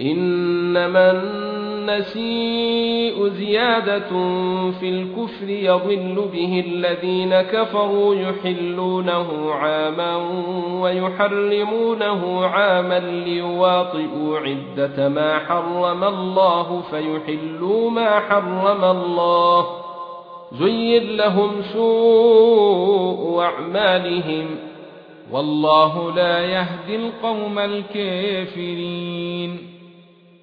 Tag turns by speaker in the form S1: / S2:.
S1: إنما النسيء زيادة في الكفر يضل به الذين كفروا يحلونه عاما ويحرمونه عاما ليواطئوا عدة ما حرم الله فيحلوا ما حرم الله. زين لهم سوء أعمالهم. والله لا يهدي القوم الكافرين.